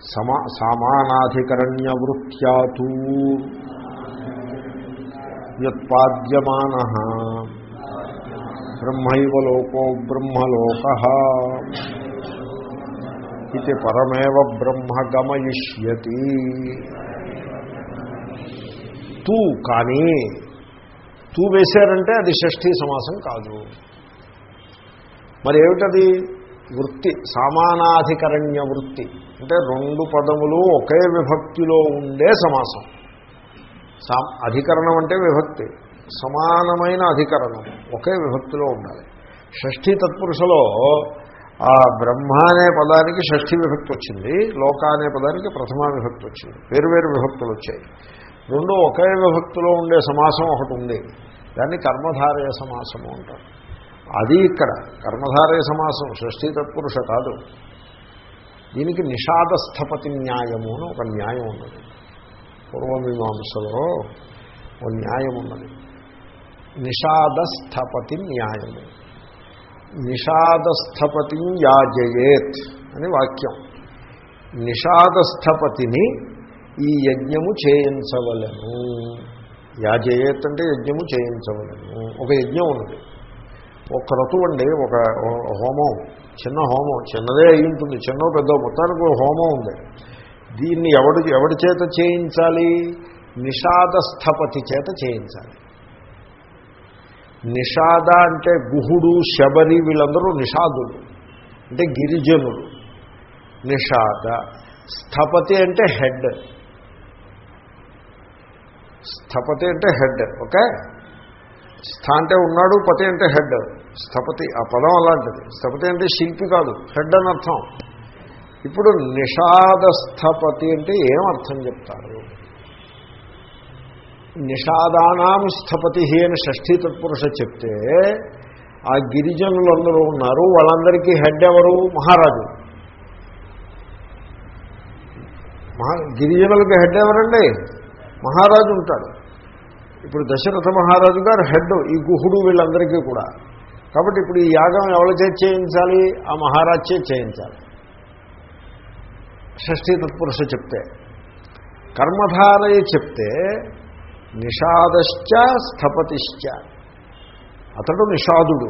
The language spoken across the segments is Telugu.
సమా సామానాధికరణ్య వృత్యాతు వ్యుత్పాద్యమాన బ్రహ్మైవ లోకో బ్రహ్మలోక ఇది పరమేవ బ్రహ్మ గమయిష్యతి తూ కానీ తూ వేశారంటే అది షష్ఠీ సమాసం కాదు. మరి ఏమిటది వృత్తి సామానాధికరణ్య వృత్తి. అంటే రెండు పదములు ఒకే విభక్తిలో ఉండే సమాసం. సా అధికరణం అంటే విభక్తి. సమానమైన అధికరణం ఒకే విభక్తిలో ఉండాలి. షష్ఠీ తత్పురుషలో ఆ బ్రహ్మ అనే పదానికి షష్ఠి విభక్తి వచ్చింది లోక అనే పదానికి ప్రథమ విభక్తి వచ్చింది. వేరు వేరు విభక్తులు వచ్చాయి. రెండు ఒకే విభక్తిలో ఉండే సమాసం ఒకటి ఉంది. దాన్ని కర్మధారయ సమాసము అంటారు. అది ఇక్కడ. కర్మధారయ సమాసం షష్ఠీ తత్పురుష కాదు. దీనికి నిషాదస్థపతి న్యాయము అని ఒక న్యాయం ఉన్నది. పూర్వమీమాంసలో ఒక న్యాయం ఉన్నది. నిషాదస్థపతి న్యాయము. నిషాదస్థపతి యాజయేత్ అని వాక్యం. నిషాదస్థపతిని ఈ యజ్ఞము చేయించవలను. యాజయేత్ అంటే యజ్ఞము చేయించవలను. ఒక యజ్ఞం ఉన్నది. ఒక క్రతువు అండి ఒక హోమం చిన్న హోమం చిన్నదే అయి ఉంటుంది చిన్న పెద్ద మొత్తానికి ఒక హోమం ఉంది. దీన్ని ఎవడి ఎవడి చేత చేయించాలి? నిషాదస్థపతి చేత చేయించాలి. నిషాద అంటే గుహుడు శబరి వీళ్ళందరూ నిషాదులు అంటే గిరిజనులు. నిషాద. స్థపతి అంటే హెడ్. స్థపతి అంటే హెడ్ ఓకే? స్థ అంటే ఉన్నాడు పతి అంటే హెడ్. స్థపతి ఆ పదం అలాంటిది. స్థపతి అంటే శిల్పి కాదు హెడ్ అని అర్థం. ఇప్పుడు నిషాద స్థపతి అంటే ఏం అర్థం చెప్తారు? నిషాదానాం స్థపతి అని షష్ఠీ తత్పురుష చెప్తే ఆ గిరిజనులందరూ ఉన్నారు వాళ్ళందరికీ హెడ్ ఎవరు? మహారాజు. మహా గిరిజనులకి హెడ్ ఎవరండి? మహారాజు ఉంటాడు. ఇప్పుడు దశరథ మహారాజు గారు హెడ్ ఈ గుహుడు వీళ్ళందరికీ కూడా. కాబట్టి ఇప్పుడు ఈ యాగం ఎవరి చేతి చేయించాలి? ఆ మహారాజ్ చేతి చేయించాలి. షష్ఠీ తత్పురుష చెప్తే కర్మధారయ చెప్తే నిషాదశ్చ స్థపతిశ్చ. అతడు నిషాదుడు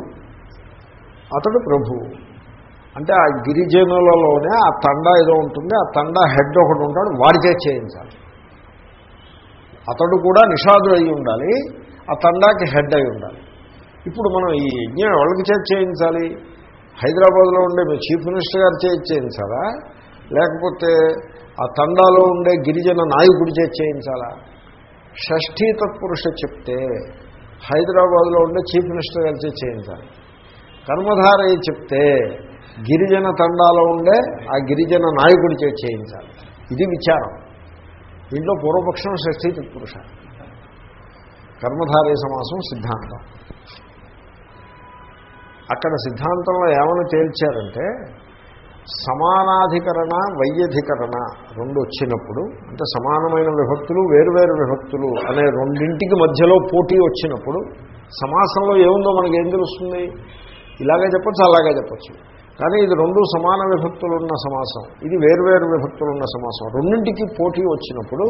అతడు ప్రభువు అంటే ఆ గిరిజనులలోనే ఆ తండా ఏదో ఉంటుంది ఆ తండా హెడ్ ఒకటి ఉంటాడు వాడి చేతి చేయించాలి. అతడు కూడా నిషాదుడు అయి ఉండాలి ఆ తండాకి హెడ్ అయి ఉండాలి. ఇప్పుడు మనం ఈ యజ్ఞం ఎవరికి చేతి చేయించాలి? హైదరాబాద్లో ఉండే మీ చీఫ్ మినిస్టర్ గారు చేతి చేయించాలా? లేకపోతే ఆ తండాలో ఉండే గిరిజన నాయకుడి చేతి చేయించాలా? షష్ఠీ తత్పురుష చెప్తే హైదరాబాద్లో ఉండే చీఫ్ మినిస్టర్ గారి చేతి చేయించాలి. కర్మధారయ్య చెప్తే గిరిజన తండాలో ఉండే ఆ గిరిజన నాయకుడి చేతి చేయించాలి. ఇది విచారం. దీంట్లో పూర్వపక్షం షష్ఠీ తత్పురుష కర్మధారయ సమాసం సిద్ధాంతం. అక్కడ సిద్ధాంతంలో ఏమని తేల్చారంటే సమానాధికరణ వైయధికరణ రెండు వచ్చినప్పుడు అంటే సమానమైన విభక్తులు వేరువేరు విభక్తులు అనే రెండింటికి మధ్యలో పోటీ వచ్చినప్పుడు సమాసంలో ఏముందో మనకి ఏం తెలుస్తుంది? ఇలాగే చెప్పచ్చు అలాగే చెప్పచ్చు. కానీ ఇది రెండు సమాన విభక్తులున్న సమాసం. ఇది వేరువేరు విభక్తులున్న సమాసం. రెండింటికి పోటీ వచ్చినప్పుడు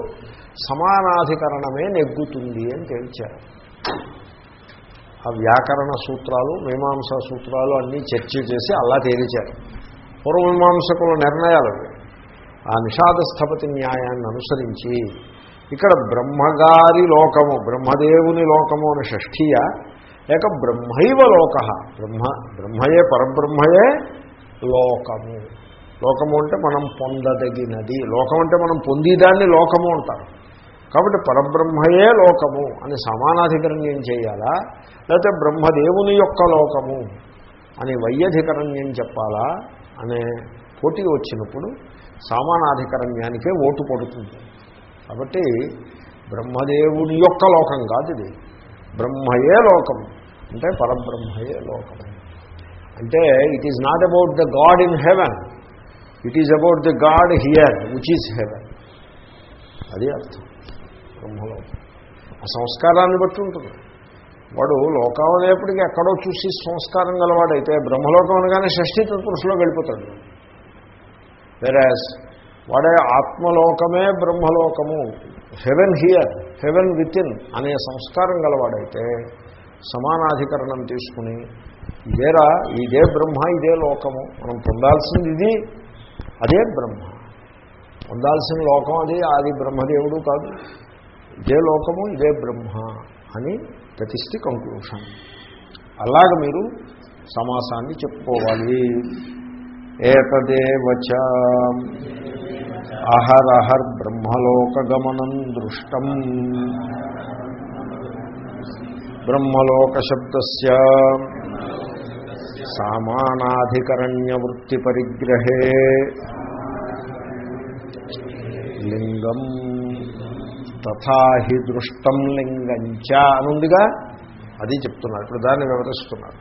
సమానాధికరణమే నెగ్గుతుంది అని తేల్చారు. ఆ వ్యాకరణ సూత్రాలు మీమాంసా సూత్రాలు అన్నీ చర్చ చేసి అలా తేల్చారు. పూర్వమీమాంసకుల నిర్ణయాలు ఆ నిషాద స్థపతి న్యాయాన్ని అనుసరించి ఇక్కడ బ్రహ్మగారి లోకము బ్రహ్మదేవుని లోకము అని షష్ఠీయ లేక బ్రహ్మైవ లోక బ్రహ్మ బ్రహ్మయే పరబ్రహ్మయే లోకము. లోకము అంటే మనం పొందదగినది. లోకం అంటే మనం పొందేదాన్ని లోకము అంటారు. కాబట్టి పరబ్రహ్మయే లోకము అని సమానాధికరణ్యం చేయాలా? లేకపోతే బ్రహ్మదేవుని యొక్క లోకము అని వైయధికరణ్యం చెప్పాలా? అనే పోటీ వచ్చినప్పుడు సామానాధికరణ్యానికే ఓటు పడుతుంది. కాబట్టి బ్రహ్మదేవుని యొక్క లోకం కాదు ఇది. బ్రహ్మయే లోకం. అంటే పరబ్రహ్మయే లోకం. అంటే it is not about the God in heaven it is about the God here which is heaven అది అర్థం. బ్రహ్మలోకం ఆ సంస్కారాన్ని బట్టి ఉంటుంది. వాడు లోకం అనేప్పటికీ ఎక్కడో చూసి సంస్కారం గలవాడైతే బ్రహ్మలోకం అనగానే షష్ఠీ తత్పురుషులో వెళ్ళిపోతాడు. వెరాజ్ వాడే ఆత్మలోకమే బ్రహ్మలోకము. Heaven here heaven within అనే సంస్కారం గలవాడైతే సమానాధికరణం తీసుకుని ఇదేరా ఇదే బ్రహ్మ ఇదే లోకము. మనం పొందాల్సింది ఇది అదే బ్రహ్మ. పొందాల్సిన లోకం అది అది బ్రహ్మదేవుడు కాదు. ఇదే లోకము ఇదే బ్రహ్మ అని ప్రతిష్ఠి కంక్లూషన్ అలాగ మీరు సమాసాన్ని చెప్పుకోవాలి. ఏతదేవచ అహరహర్ బ్రహ్మలోకగమనం దృష్టం. బ్రహ్మలోకశబ్దస్య సామానాధికరణ్యవృత్తిపరిగ్రహే. లింగం తథాహి దృష్టం లింగంచ అనుందిగా అది చెప్తున్నారు ఇప్పుడు దాన్ని వివరిస్తున్నారు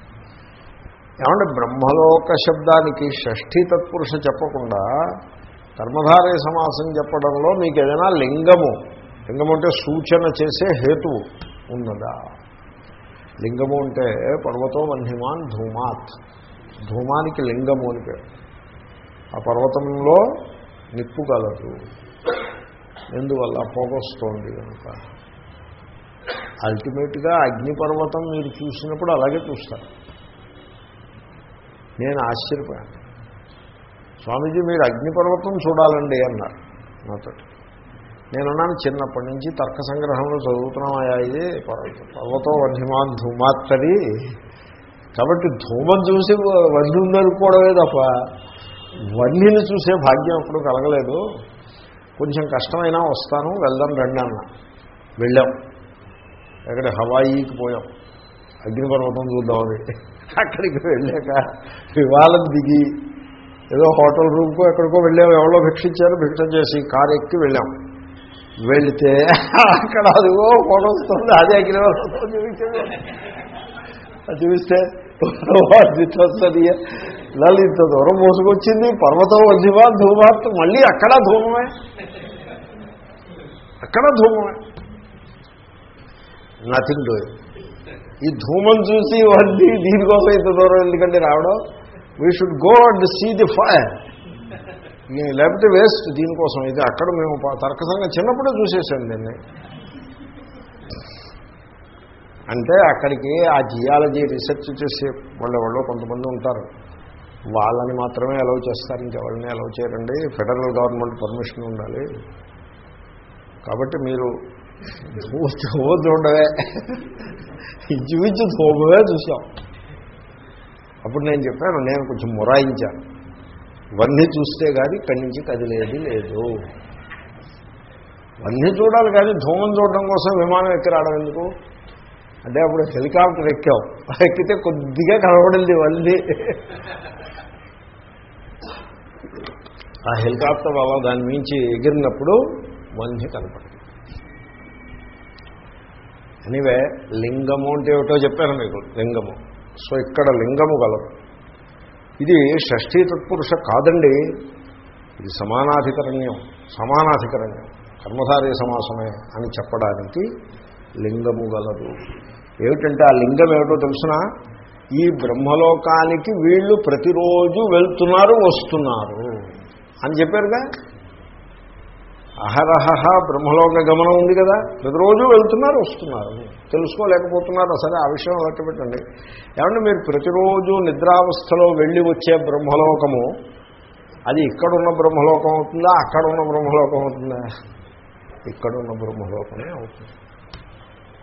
ఏమంటే బ్రహ్మలోక శబ్దానికి షష్ఠీ తత్పురుష చెప్పకుండా కర్మధారయ సమాసం చెప్పడంలో మీకు ఏదైనా లింగము లింగము అంటే సూచన చేసే హేతువు ఉన్నదా? లింగము అంటే పర్వతో వన్హిమాన్ ధూమాత్. ధూమానికి లింగము అని పేరు. ఆ పర్వతంలో నిప్పు కలదు. ఎందువల్ల పోగొస్తోంది కనుక? అల్టిమేట్గా అగ్నిపర్వతం మీరు చూసినప్పుడు అలాగే చూస్తారు. నేను ఆశ్చర్యపోయాను. స్వామీజీ మీరు అగ్నిపర్వతం చూడాలండి అన్నారు నాతో. నేనున్నాను చిన్నప్పటి నుంచి తర్క సంగ్రహంలో చదువుతున్నామయ్యా ఇది పర్వతం వన్హిమాన్ ధూమాత్తది కాబట్టి ధూమం చూసి వన్నుందనుకోవడమే తప్ప వన్నిని చూసే భాగ్యం అప్పుడు కలగలేదు. కొంచెం కష్టమైనా వస్తాను వెళ్దాం రండి అన్న. వెళ్ళాం. ఎక్కడ? హవాయికి పోయాం. అగ్నిపర్వతం చూద్దామని అక్కడికి వెళ్ళాక వివాళం దిగి ఏదో హోటల్ రూమ్కో ఎక్కడికో వెళ్ళాం. ఎవరో భిక్షించారు భిక్ష చేసి కారు ఎక్కి వెళ్ళాం. వెళితే అక్కడ అదిగో ఫోటో వస్తుంది. అదే అగ్నిపర్వతం చూపించాడు అది చూస్తే వస్తుంది ఇంత దూరం మోసుకొచ్చింది? పర్వతం వదివా ధూమాత్ మళ్ళీ అక్కడ ధూమమే. అక్కడ ధూమమే. నథింగ్ డూ ఈ ధూమం చూసి వడ్డీ దీనికోసం ఇంత దూరం ఎందుకంటే రావడం? We should go and see the fire లేకపోతే వేస్ట్ దీనికోసం. ఇది అక్కడ మేము తర్కసంగా చిన్నప్పుడే చూసేసాను దీన్ని. అంటే అక్కడికి ఆ జియాలజీ రీసెర్చ్ చేసే వాళ్ళు వాళ్ళు కొంతమంది ఉంటారు. వాళ్ళని మాత్రమే అలౌ చేస్తారు. ఇంకెవరిని అలౌ చేయరండి. ఫెడరల్ గవర్నమెంట్ పర్మిషన్ ఉండాలి. కాబట్టి మీరు ధూమ చూడవే ఇచ్చిమిచ్చి ధూమమే చూసాం అప్పుడు నేను చెప్పాను నేను కొంచెం మొరాయించాను. వన్నీ చూస్తే కానీ ఇక్కడి నుంచి కదిలేది లేదు. వన్నీ చూడాలి కానీ ధూమం చూడడం కోసం విమానం ఎక్కి రావడం ఎందుకు? అంటే అప్పుడు హెలికాప్టర్ ఎక్కాం. ఎక్కితే కొద్దిగా కనబడింది వల్లి ఆ హెలికాప్టర్ అలా దాని మించి ఎగిరినప్పుడు మంచి కనబడుతుంది అనివే లింగము అంటే ఏమిటో చెప్పాను మీకు లింగము. సో ఇక్కడ లింగము గలదు ఇది షష్ఠీ తత్పురుష కాదండి. ఇది సమానాధికరణ్యం సమానాధికరణ్యం. కర్మధారయ సమాసమే అని చెప్పడానికి లింగము గలదు. ఏమిటంటే ఆ లింగం ఏమిటో తెలుసినా? ఈ బ్రహ్మలోకానికి వీళ్ళు ప్రతిరోజు వెళ్తున్నారు వస్తున్నారు. అని చెప్పారుగా? అహరహ బ్రహ్మలోక గమనం ఉంది కదా. ప్రతిరోజు వెళ్తున్నారు వస్తున్నారు. తెలుసుకోలేకపోతున్నారు. సరే ఆ విషయం లెక్క పెట్టండి. ఏమంటే మీరు ప్రతిరోజు నిద్రావస్థలో వెళ్ళి వచ్చే బ్రహ్మలోకము అది ఇక్కడున్న బ్రహ్మలోకం అవుతుందా అక్కడున్న బ్రహ్మలోకం అవుతుందా? ఇక్కడున్న బ్రహ్మలోకమే అవుతుంది.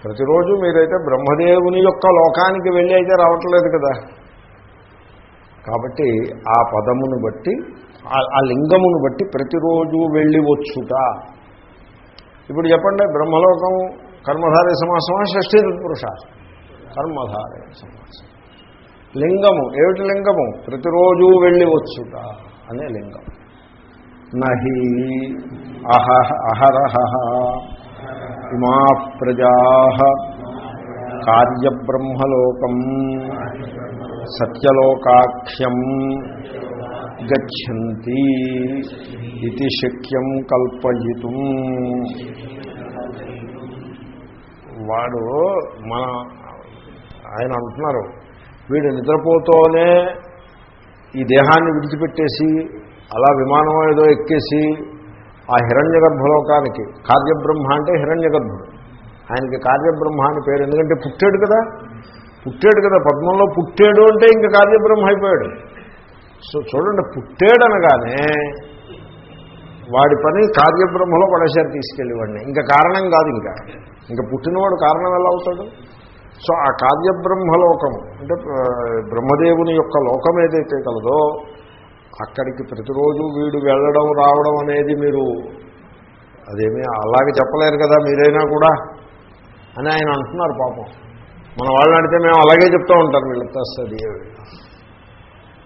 ప్రతిరోజు మీరైతే బ్రహ్మదేవుని యొక్క లోకానికి వెళ్ళి అయితే రావట్లేదు కదా. కాబట్టి ఆ పదమును బట్టి ఆ లింగమును బట్టి ప్రతిరోజు వెళ్ళి వచ్చుట ఇప్పుడు చెప్పండి బ్రహ్మలోకం కర్మధారయ సమాసమా షష్ఠీ పురుష? కర్మధారయ సమాసం. లింగము ఏమిటి లింగము? ప్రతిరోజు వెళ్ళి వచ్చుట అనే లింగం. నహి అహ అహరహ ఇమా ప్రజా కార్యబ్రహ్మలోకం సత్యలోకాఖ్యం గచ్చంతి ఇది శక్యం కల్పయితుం. వాడు మన ఆయన అంటున్నారు వీడు నిద్రపోతూనే ఈ దేహాన్ని విడిచిపెట్టేసి అలా విమానం ఏదో ఎక్కేసి ఆ హిరణ్య గర్భలోకానికి కార్యబ్రహ్మ అంటే హిరణ్య గర్భుడు ఆయనకి కార్యబ్రహ్మ అని పేరు ఎందుకంటే పుట్టాడు కదా. పుట్టాడు కదా పద్మంలో పుట్టాడు అంటే ఇంకా కార్యబ్రహ్మ అయిపోయాడు. సో చూడండి పుట్టాడనగానే వాడి పని కార్యబ్రహ్మలో పడేసారి తీసుకెళ్ళి వాడిని. ఇంకా కారణం కాదు ఇంకా. ఇంకా పుట్టినవాడు కారణం ఎలా అవుతాడు? సో ఆ కార్యబ్రహ్మలోకం అంటే బ్రహ్మదేవుని యొక్క లోకం ఏదైతే కలదో అక్కడికి ప్రతిరోజు వీడు వెళ్ళడం రావడం అనేది మీరు అదేమీ అలాగే చెప్పలేరు కదా మీరైనా కూడా అని ఆయన అంటున్నారు పాపం. మన వాళ్ళని అడిగితే మేము అలాగే చెప్తూ ఉంటారు వీళ్ళతో వస్తుంది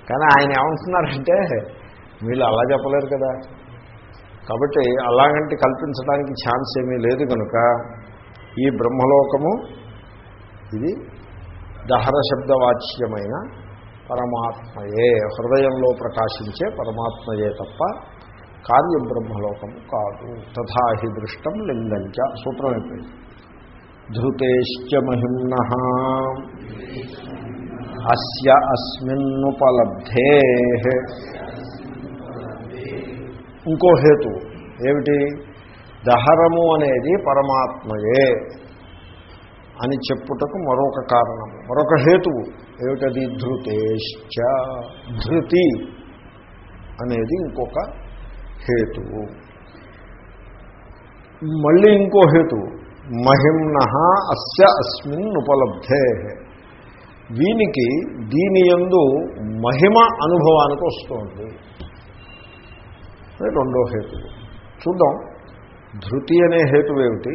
కానీ ఆయన ఏమంటున్నారంటే వీళ్ళు అలా చెప్పలేరు కదా. కాబట్టి అలాగంటే కల్పించడానికి ఛాన్స్ ఏమీ లేదు కనుక ఈ బ్రహ్మలోకము ఇది దహర శబ్దవాచ్యమైన పరమాత్మయే. హృదయంలో ప్రకాశించే పరమాత్మయే తప్ప కార్యబ్రహ్మలోకము కాదు. తథాహి దృష్టం లింగంచ. సూత్రం అయిపోయింది. ధృతేశ్చ మహిమ్న. అస్య అస్మిన్నుపలబ్ధే. ఇంకో హేతు ఏమిటి? దహరము అనేది పరమాత్మయే అని చెప్పుటకు మరొక కారణము మరొక హేతువు. ఏమిటది? ధృతేశ్చ. ధృతి అనేది ఇంకొక హేతువు. మళ్ళీ ఇంకో హేతువు. మహిమ్న అస్య అస్మిన్ ఉపలబ్ధే వీనికి దీని యందు మహిమ అనుభవానికి వస్తుంది. రెండో హేతువు. చూద్దాం. ధృతి అనే హేతువు ఏమిటి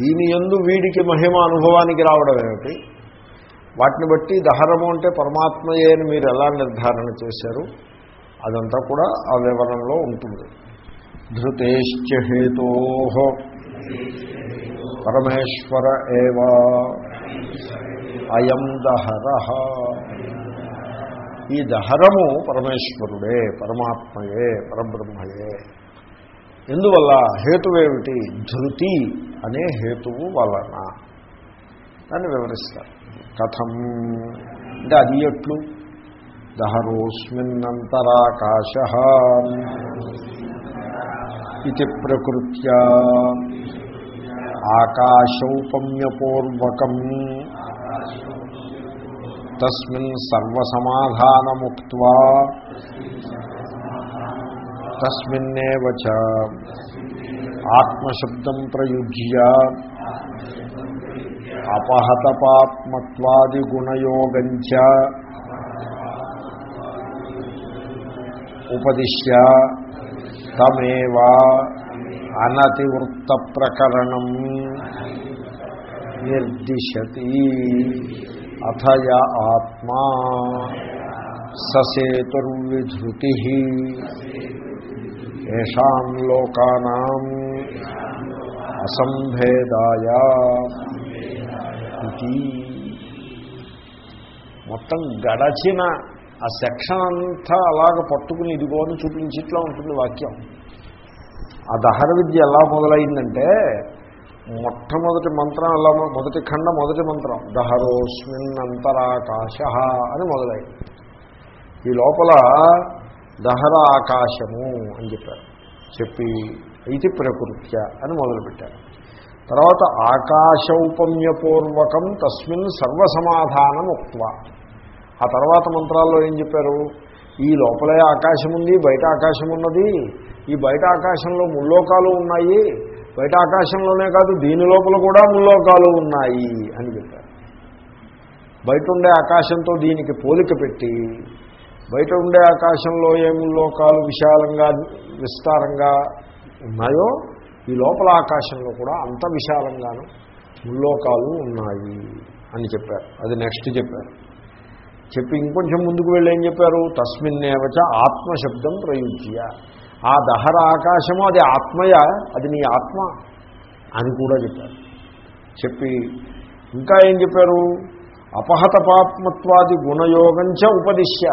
దీని యందు వీడికి మహిమ అనుభవానికి రావడం ఏమిటి వాటిని బట్టి దహరము అంటే పరమాత్మయే అని మీరు ఎలా నిర్ధారణ చేశారు? అదంతా కూడా ఆ వివరణలో ఉంటుంది. ధృతేశ్చ హేతో పరమేశ్వర ఏవా అయం దహర. ఈ దహరము పరమేశ్వరుడే పరమాత్మయే పరబ్రహ్మయే. ఎందువల్ల? హేతువేమిటి? ధృతి అనే హేతువు వలన. దాన్ని వివరిస్తారు. కథం. అంటే అది ఎట్లు? దహరోస్మిన్నంతరాకాశ ఇది ప్రకృత్యా. ఆకాశౌపమ్యపూర్వకం. తస్మిన్ సర్వసమాధానముక్త తస్మిన్నేవ ఆత్మశబ్దం ప్రయుజ్య. అపహతపాత్మత్వాదిగుణయోగంచ ఉపదిశ్య తమేవా అనతివృత్త ప్రకరణం నిర్దిశతి అథయ ఆత్మా ససేతుర్విధృతి ఏషాం లోకానాం అసంభేదాయ ఇది మొత్తం గడచిన ఆ సెక్షన్ అంతా అలాగ పట్టుకుని ఇదిగోని చూపించిట్లా ఉంటుంది వాక్యం. ఆ దహర విద్య ఎలా మొదలైందంటే మొట్టమొదటి మంత్రం ఎలా మొదటి ఖండ మొదటి మంత్రం దహరోస్మిన్ అంతరాకాశ అని మొదలైంది. ఈ లోపల దహర ఆకాశము అని చెప్పారు. చెప్పి ఇది ప్రకృత్య అని మొదలుపెట్టారు. తర్వాత ఆకాశౌపమ్యపూర్వకం తస్మిన్ సర్వసమాధానం ఉక్వ ఆ తర్వాత మంత్రాల్లో ఏం చెప్పారు? ఈ లోపలే ఆకాశం ఉంది బయట ఆకాశం ఉన్నది ఈ బయట ఆకాశంలో ముల్లోకాలు ఉన్నాయి. బయట ఆకాశంలోనే కాదు దీని లోపల కూడా ముల్లోకాలు ఉన్నాయి అని చెప్పారు. బయట ఉండే ఆకాశంతో దీనికి పోలిక పెట్టి బయట ఉండే ఆకాశంలో ఏ ముల్లోకాలు విశాలంగా విస్తారంగా ఉన్నాయో ఈ లోపల ఆకాశంలో కూడా అంత విశాలంగాను ముల్లోకాలు ఉన్నాయి అని చెప్పారు. అది నెక్స్ట్ చెప్పారు. చెప్పి ఇంకొంచెం ముందుకు వెళ్ళి ఏం చెప్పారు? తస్మిన్నేవచ ఆత్మశబ్దం ప్రయుజ్య. ఆ దహర ఆకాశము అది ఆత్మయ? అది నీ ఆత్మ అని కూడా చెప్పారు. చెప్పి ఇంకా ఏం చెప్పారు? అపహత పాప్మత్వాది గుణయోగంచ ఉపదిశ్య.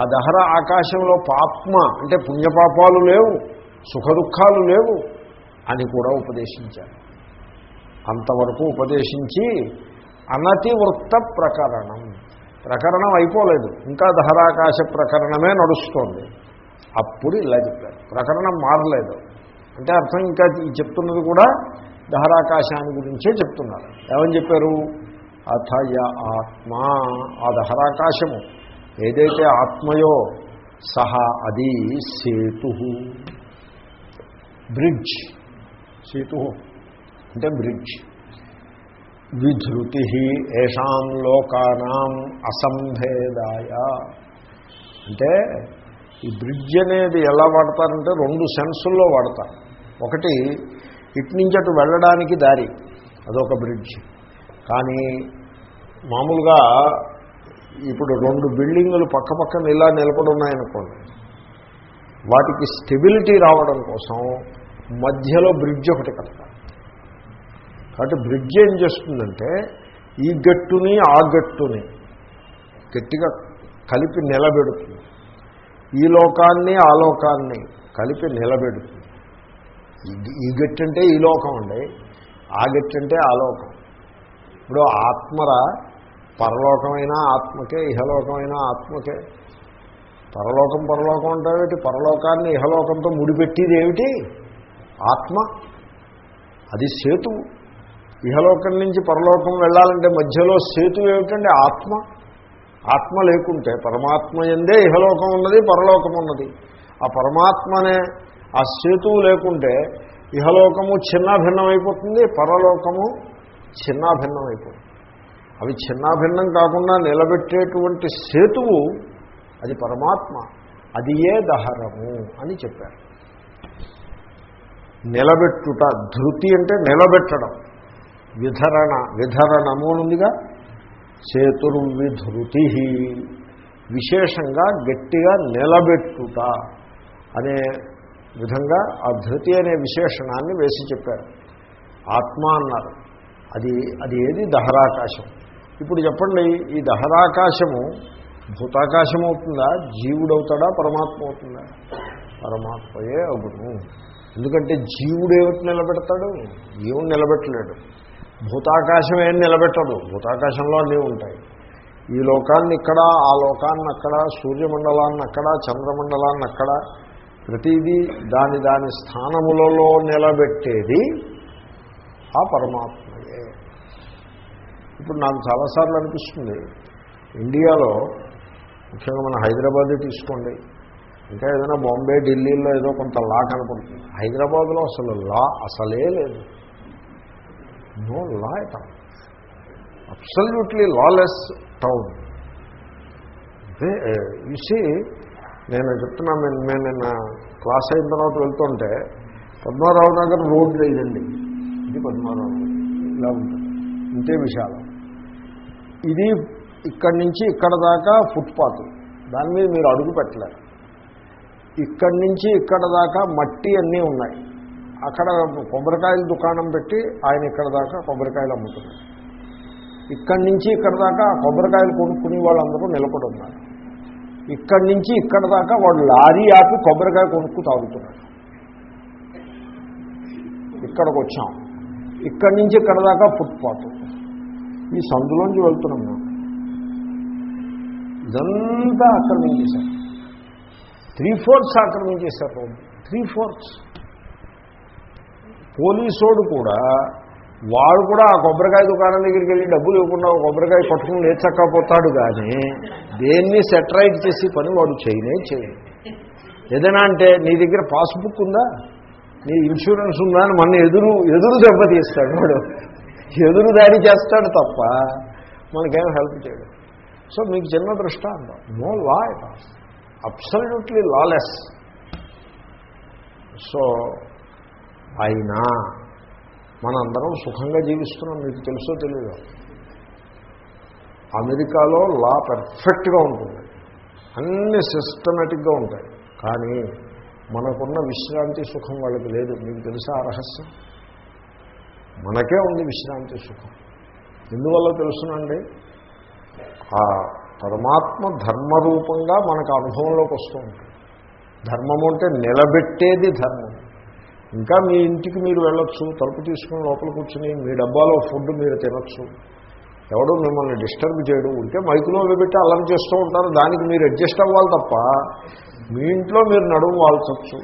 ఆ దహర ఆకాశంలో పాప్మ అంటే పుణ్యపాపాలు లేవు సుఖ దుఃఖాలు లేవు. అని కూడా ఉపదేశించారు. అంతవరకు ఉపదేశించి అనతివృత్త ప్రకరణం. ప్రకరణం అయిపోలేదు. ఇంకా దహరాకాశ ప్రకరణమే నడుస్తోంది. అప్పుడు ఇలా చెప్పారు. ప్రకరణం మారలేదు. అంటే అర్థం ఇంకా చెప్తున్నది కూడా దహరాకాశాన్ని గురించే చెప్తున్నారు. ఏమని చెప్పారు? అథయ ఆత్మ. ఆ దహరాకాశము ఏదైతే ఆత్మయో సహా అది సేతు. బ్రిడ్జ్. సేతు అంటే బ్రిడ్జ్. విధృతి ఏషాం లోకానాం అసంభేదాయ. అంటే ఈ బ్రిడ్జ్ అనేది ఎలా వాడతారంటే రెండు సెన్సుల్లో వాడతారు. ఒకటి ఇటు నుంచి అటు వెళ్ళడానికి దారి అదొక బ్రిడ్జ్. కానీ మామూలుగా ఇప్పుడు రెండు బిల్డింగులు పక్క పక్కన ఇలా నిలబడి ఉన్నాయనుకోండి వాటికి స్టెబిలిటీ రావడం కోసం మధ్యలో బ్రిడ్జ్ ఒకటి కడతారు కాబట్టి బ్రిడ్జ్ ఏం చేస్తుందంటే ఈ గట్టుని ఆ గట్టుని గట్టిగా కలిపి నిలబెడుతుంది. ఈ లోకాన్ని ఆ లోకాన్ని కలిపి నిలబెడుతుంది. ఈ- గట్టి అంటే ఈ లోకం అండి. ఆ గట్టి అంటే ఆ లోకం. ఇప్పుడు ఆత్మర పరలోకమైన ఆత్మకే ఇహలోకమైన ఆత్మకే. పరలోకం పరలోకం అంటే పరలోకాన్ని ఇహలోకంతో ముడిపెట్టేది ఏమిటి ఆత్మ అది సేతు. ఇహలోకం నుంచి పరలోకం వెళ్ళాలంటే మధ్యలో సేతు ఏమిటంటే ఆత్మ. ఆత్మ లేకుంటే పరమాత్మ ఎందే ఇహలోకం ఉన్నది పరలోకం ఉన్నది. ఆ పరమాత్మనే ఆ సేతువు లేకుంటే ఇహలోకము చిన్నాభిన్నమైపోతుంది పరలోకము చిన్నాభిన్నమైపోతుంది అవి చిన్నాభిన్నం కాకుండా నిలబెట్టేటువంటి సేతువు అది పరమాత్మ. అది ఏ దహరము అని చెప్పారు. నిలబెట్టుట ధృతి అంటే నిలబెట్టడం. విధరణ విధరణము అనుందిగా చేతుర్విధృతి. విశేషంగా గట్టిగా నిలబెట్టుట అనే విధంగా ఆ ధృతి అనే విశేషణాన్ని వేసి చెప్పారు. ఆత్మ అన్నారు. అది అది ఏది? దహరాకాశం. ఇప్పుడు చెప్పండి ఈ దహరాకాశము భూతాకాశం అవుతుందా జీవుడవుతాడా? పరమాత్మ అవుతుందా? పరమాత్మయే అవును. ఎందుకంటే జీవుడు ఏమిటి నిలబెడతాడు? జీవుడు నిలబెట్టలేడు. భూతాకాశం ఏం నిలబెట్టదు. భూతాకాశంలో అన్నీ ఉంటాయి. ఈ లోకాన్ని ఇక్కడ ఆ లోకాన్ని అక్కడ సూర్యమండలాన్ని అక్కడ చంద్రమండలాన్ని అక్కడ ప్రతిదీ దాని దాని స్థానములలో నిలబెట్టేది ఆ పరమాత్మయే. ఇప్పుడు నాకు చాలాసార్లు అనిపిస్తుంది ఇండియాలో ముఖ్యంగా మన హైదరాబాదే తీసుకోండి. ఇంకా ఏదైనా బాంబే ఢిల్లీలో ఏదో కొంత లా కనపడుతుంది. హైదరాబాద్లో అసలు లా అసలే లేదు. No law town absolutely lawless town ఇసి నేను చెప్తున్నా మేము నేను నిన్న క్లాస్ అయిన తర్వాత వెళ్తుంటే పద్మారావు నగర్ రోడ్ లేదండి. ఇది పద్మారావు ఇలా ఉంటుంది. ఇంతే విశాలం. ఇది ఇక్కడి నుంచి ఇక్కడ దాకా ఫుట్పాత్ దాని మీద మీరు అడుగు పెట్టలేరు. ఇక్కడి నుంచి ఇక్కడ దాకా మట్టి అన్నీ ఉన్నాయి. అక్కడ కొబ్బరికాయల దుకాణం పెట్టి ఆయన ఇక్కడ దాకా కొబ్బరికాయలు అమ్ముతున్నారు. ఇక్కడి నుంచి ఇక్కడ దాకా కొబ్బరికాయలు కొనుక్కునే వాళ్ళందరూ నిలబడి ఉన్నారు. ఇక్కడి నుంచి ఇక్కడ దాకా వాడు లారీ ఆపి కొబ్బరికాయ కొనుక్కు తాగుతున్నాడు ఇక్కడికి వచ్చాం. ఇక్కడి నుంచి ఇక్కడ దాకా ఫుట్పాత్. ఈ సందులోంచి వెళ్తున్నాం మేము. ఇదంతా ఆక్రమించేశారు త్రీ ఫోర్త్స్ ఆక్రమించేశారు రోడ్డు. త్రీ ఫోర్త్స్ పోలీసోడు కూడా వాడు కూడా ఆ కొబ్బరికాయ దుకాణం దగ్గరికి వెళ్ళి డబ్బులు ఇవ్వకుండా కొబ్బరికాయ పట్టుకుని లేచక్కపోతాడు కానీ దేన్ని సెటరైట్ చేసి పని వాడు చేయనే చేయడు. ఏదైనా అంటే నీ దగ్గర పాస్బుక్ ఉందా? నీ ఇన్సూరెన్స్ ఉందా అని మన ఎదురు ఎదురు దెబ్బతీస్తాడు వాడు. ఎదురు దాడి చేస్తాడు తప్ప మనకేం హెల్ప్ చేయడు. సో మీకు చిన్న దృష్టాంతం no law it absolutely lawless so అయినా మనందరం సుఖంగా జీవిస్తున్నాం మీకు తెలుసో తెలియదు అమెరికాలో లా పర్ఫెక్ట్గా ఉంటుంది. అన్ని సిస్టమేటిక్గా ఉంటాయి. కానీ మనకున్న విశ్రాంతి సుఖం వాళ్ళకి లేదు. మీకు తెలుసా ఆ రహస్యం? మనకే ఉంది విశ్రాంతి సుఖం. ఎందువల్ల తెలుసునండి? ఆ పరమాత్మ ధర్మరూపంగా మనకు అనుభవంలోకి వస్తూ ఉంటుంది. ధర్మము అంటే నిలబెట్టేది ధర్మం. ఇంకా మీ ఇంటికి మీరు వెళ్ళొచ్చు తలుపు తీసుకుని లోపల కూర్చుని మీ డబ్బాలో ఫుడ్ మీరు తినొచ్చు. ఎవడో మిమ్మల్ని డిస్టర్బ్ చేయడు. ఉంటే మైకులో పెట్టి అల్లరి చేస్తూ ఉంటారు. దానికి మీరు అడ్జస్ట్ అవ్వాలి తప్ప మీ ఇంట్లో మీరు నడుము వాల్చొచ్చు.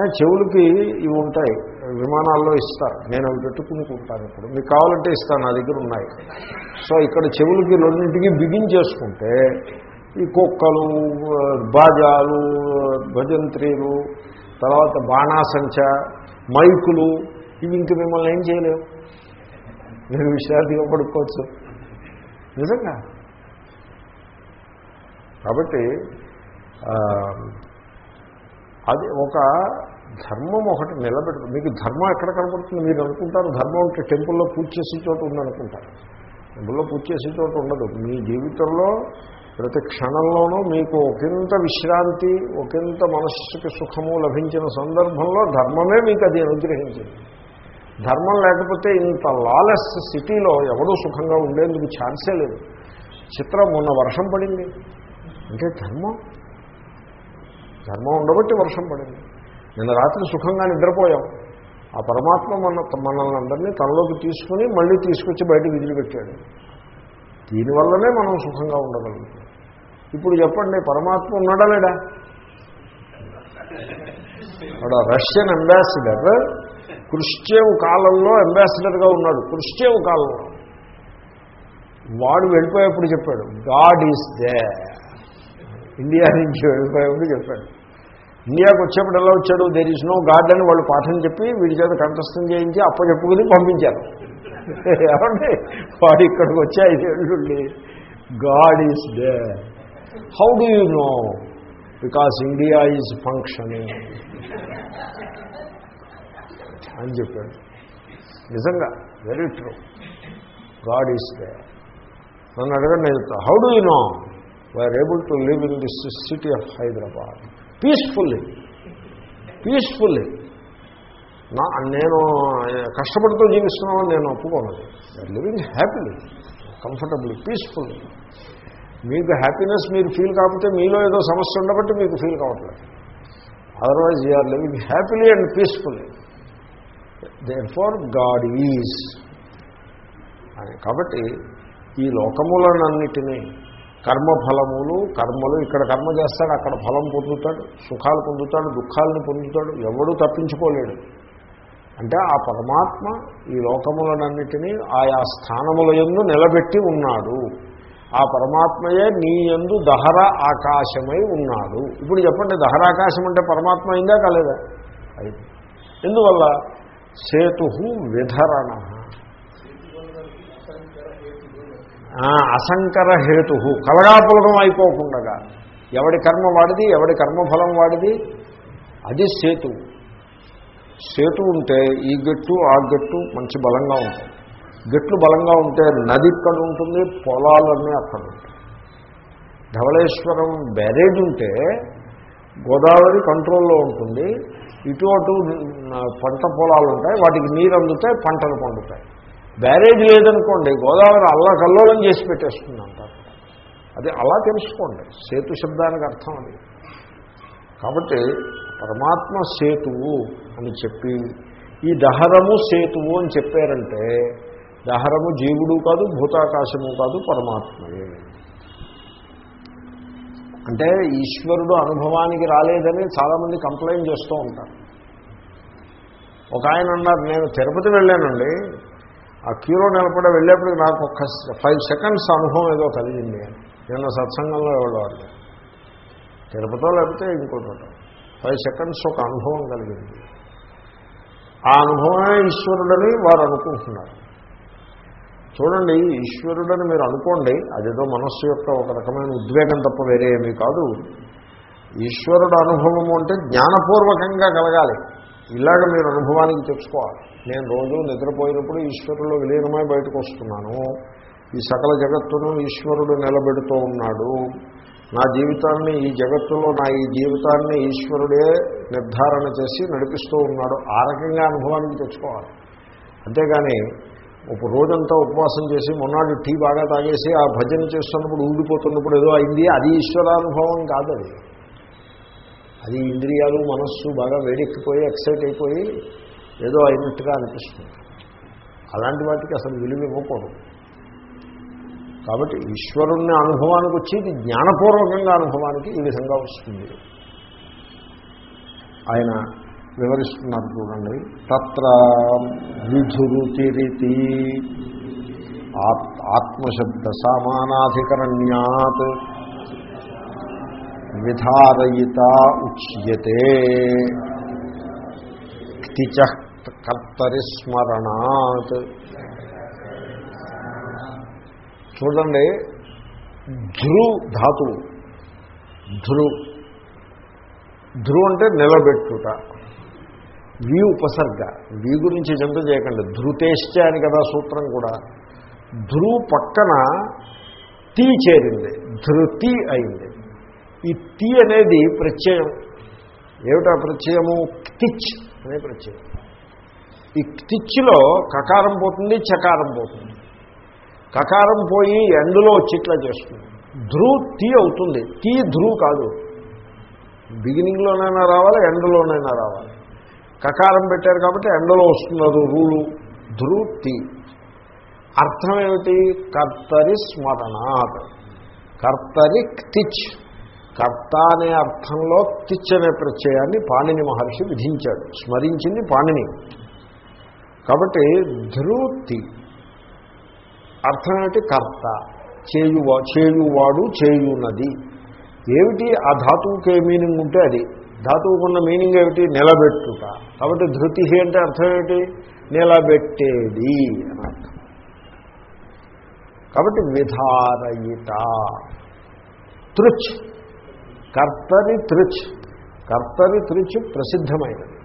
చెవులకి ఇవి ఉంటాయి. విమానాల్లో ఇస్తారు. నేను అవి పెట్టుకుంటుంటాను ఇప్పుడు. మీకు కావాలంటే ఇస్తాను నా దగ్గర ఉన్నాయి. సో ఇక్కడ చెవులకి రెండింటికి బిగించేసుకుంటే ఈ కుక్కలు బాజాలు భజంత్రీలు తర్వాత బాణాసంచ మైకులు ఇవి ఇంక మిమ్మల్ని ఏం చేయలేవు. మీరు విశ్రాంతిగా పడుకోవచ్చు. నిజంగా? కాబట్టి అది ఒక ధర్మం ఒకటి నిలబెట్టు మీకు ధర్మం ఎక్కడ కనపడుతుంది? మీరు అనుకుంటారు ధర్మం అంటే టెంపుల్లో పూజ చేసే చోట ఉందనుకుంటారు. టెంపుల్లో పూజ చేసే చోట ఉండదు. మీ జీవితంలో ప్రతి క్షణంలోనూ మీకు ఒకంత విశ్రాంతి ఒకంత మనస్సుకి సుఖము లభించిన సందర్భంలో ధర్మమే మీకు అది అనుగ్రహించింది. ధర్మం లేకపోతే ఇంత లాలెస్ సిటీలో ఎవరూ సుఖంగా ఉండేందుకు ఛాన్సే లేదు. చిత్రం మొన్న వర్షం పడింది. అంటే ధర్మం ధర్మం ఉండబట్టి వర్షం పడింది. నిన్న రాత్రి సుఖంగా నిద్రపోయాం. ఆ పరమాత్మ మన మనల్ని అందరినీ తనలోకి తీసుకుని మళ్ళీ తీసుకొచ్చి బయట విదిలిపెట్టాడు. దీనివల్లనే మనం సుఖంగా ఉండగలుగుతాం ఇప్పుడు చెప్పండి పరమాత్మ ఉన్నాడా లేడా? Russian ambassador. క్రిస్టియన్ కాలంలో అంబాసిడర్గా ఉన్నాడు. క్రిస్టియన్ కాలంలో. వాడు వెళ్ళిపోయేప్పుడు చెప్పాడు గాడ్ ఈజ్ దే ఇండియా నుంచి వెళ్ళిపోయేప్పుడు చెప్పాడు. ఇండియాకి వచ్చేప్పుడు ఎలా వచ్చాడు? దేర్ ఇస్ నో గాడ్ అని వాళ్ళు పాఠం చెప్పి వీడి చేత కంఠస్థం చేయించి అప్ప చెప్పుకుని పంపించారు. ఏమండి? వాడు ఇక్కడికి వచ్చి ఐదేళ్ళు God is there how do you know because India is functioning అని చెప్పాడు. నిజంగా very true God is there నన్ను అడగండి నేను చెప్తా. How do you know we're able to live in this city of Hyderabad peacefully peacefully నా నేను కష్టపడుతూ జీవిస్తున్నామని నేను ఒప్పుకోను లివింగ్ హ్యాపీలీ కంఫర్టబుల్ పీస్ఫుల్ మీకు హ్యాపీనెస్ మీరు ఫీల్ కాకపోతే మీలో ఏదో సమస్య ఉండబట్టి మీకు ఫీల్ కావట్లేదు. Otherwise you're living happily and peacefully there for God is అని. కాబట్టి ఈ లోకములనన్నిటినీ కర్మఫలములు కర్మలు ఇక్కడ కర్మ చేస్తాడు అక్కడ ఫలం పొందుతాడు సుఖాలు పొందుతాడు దుఃఖాలను పొందుతాడు ఎవడూ తప్పించుకోలేడు. అంటే ఆ పరమాత్మ ఈ లోకములనన్నిటినీ ఆయా స్థానముల యందు నిలబెట్టి ఉన్నాడు. ఆ పరమాత్మయే నీ యందు దహర ఆకాశమై ఉన్నాడు. ఇప్పుడు చెప్పండి దహరాకాశం అంటే పరమాత్మ అయిందా కాలేదా? అయింది. ఎందువల్ల? సేతు విధరణ. అసంకర హేతు. కలగాపులగం అయిపోకుండగా. ఎవడి కర్మ వాడిది ఎవడి కర్మఫలం వాడిది? అది సేతు. సేతు ఉంటే ఈ గట్టు ఆ గట్టు మంచి బలంగా ఉంటుంది. గట్లు బలంగా ఉంటే నది ఇక్కడ ఉంటుంది పొలాలన్నీ అక్కడ ఉంటాయి. ధవళేశ్వరం బ్యారేజ్ ఉంటే గోదావరి కంట్రోల్లో ఉంటుంది. ఇటు అటు పంట పొలాలు ఉంటాయి వాటికి నీరు అందుతాయి పంటలు పండుతాయి. బ్యారేజ్ లేదనుకోండి గోదావరి అల్లకల్లోలం చేసి పెట్టేస్తుంది అంటారు అది అలా తెలుసుకోండి సేతు శబ్దానికి అర్థం అది. కాబట్టి పరమాత్మ సేతువు అని చెప్పి ఈ దహరము సేతువు అని చెప్పారంటే దహరము జీవుడు కాదు భూతాకాశము కాదు పరమాత్మయే. అంటే ఈశ్వరుడు అనుభవానికి రాలేదని చాలామంది కంప్లైంట్ చేస్తూ ఉంటారు. ఒక ఆయన అన్నారు నేను తిరుపతి వెళ్ళానండి ఆ క్యూలో నిలబడి వెళ్ళేప్పటికి నాకు ఒక ఫైవ్ సెకండ్స్ అనుభవం ఏదో కలిగింది. నిన్న సత్సంగంలో వెళ్ళేవాళ్ళు తిరుపతిలో లేకపోతే ఇంకోటో ఫైవ్ సెకండ్స్ ఒక అనుభవం కలిగింది. ఆ అనుభవమే ఈశ్వరుడని వారు అనుకుంటున్నారు. చూడండి ఈశ్వరుడని మీరు అనుకోండి అదేదో మనస్సు యొక్క ఒక రకమైన ఉద్వేగం తప్ప వేరే ఏమీ కాదు. ఈశ్వరుడు అనుభవము అంటే జ్ఞానపూర్వకంగా కలగాలి. ఇలాగ మీరు అనుభవానికి తెచ్చుకోవాలి. నేను రోజు నిద్రపోయినప్పుడు ఈశ్వరులో విలీనమై బయటకు వస్తున్నాను. ఈ సకల జగత్తును ఈశ్వరుడు నిలబెడుతూ ఉన్నాడు. నా జీవితాన్ని ఈ జగత్తులో నా ఈ జీవితాన్ని ఈశ్వరుడే నిర్ధారణ చేసి నడిపిస్తూ ఉన్నాడు. ఆ రకంగా అనుభవానికి తెచ్చుకోవాలి. అంతేగాని ఒక రోజంతా ఉపవాసం చేసి మొన్నాడు టీ బాగా తాగేసి ఆ భజన చేస్తున్నప్పుడు ఊడిపోతున్నప్పుడు ఏదో అయింది. అది ఈశ్వరానుభవం కాదు అది ఇంద్రియాలు మనస్సు బాగా వేడెక్కిపోయి ఎక్సైట్ అయిపోయి ఏదో అయినట్టుగా అనిపిస్తుంది. అలాంటి వాటికి అసలు విలువ ఇవ్వకూడదు. కాబట్టి ఈశ్వరుణ్ణి అనుభవానికి వచ్చి ఇది జ్ఞానపూర్వకంగా అనుభవానికి ఈ విధంగా వస్తుంది. ఆయన వివరిస్తున్నారు చూడండి. తత్ర విధురుతిరితి ఆత్మశబ్ద సామానాధికరణ్యాత్ విధారయిత ఉచ్యతే క్తిచ కర్తరి స్మరణాత్ చూడండి ధ్రు ధాతువు ధ్రు. ధ్రు అంటే నిలబెట్టుట వి ఉపసర్గ. వి గురించి చింత చేయకండి ధృతేష్ట అని కదా సూత్రం కూడా. ధ్రు పక్కన తీ చేరింది ధృతి అయింది. ఈ తి అనేది ప్రత్యయం. ఏమిటా ప్రత్యయము? క్తిచ్ అనే ప్రత్యయం. ఈ క్తిచ్లో కకారం పోతుంది చకారం పోతుంది. కకారం పోయి ఎండులో వచ్చిట్లా చేస్తుంది. ధ్రు తీ అవుతుంది. తీ ధ్రు కాదు. బిగినింగ్లోనైనా రావాలి ఎండలోనైనా రావాలి. కకారం పెట్టారు కాబట్టి ఎండలో వస్తున్నారు రూలు. ధ్రు తీ. అర్థం ఏమిటి? కర్తరి స్మరణాత్. కర్తరి క్తిచ్ కర్త అనే అర్థంలో తిచ్ అనే ప్రత్యయాన్ని పాణిని మహర్షి విధించాడు. స్మరించింది పాణిని. కాబట్టి ధృతి. అర్థం ఏమిటి కర్త. చేయువా చేయువాడు చేయునది. ఏమిటి? ఆ ధాతువుకి ఏ మీనింగ్ ఉంటే అది. ధాతువుకున్న మీనింగ్ ఏమిటి? నిలబెట్టుట. కాబట్టి ధృతి అంటే అర్థం ఏమిటి నిలబెట్టేది అని అర్థం. కాబట్టి విధారయిత తృచ్. కర్తరి త్రిచ్ కర్తరి త్రిచ్ ప్రసిద్ధమైనది.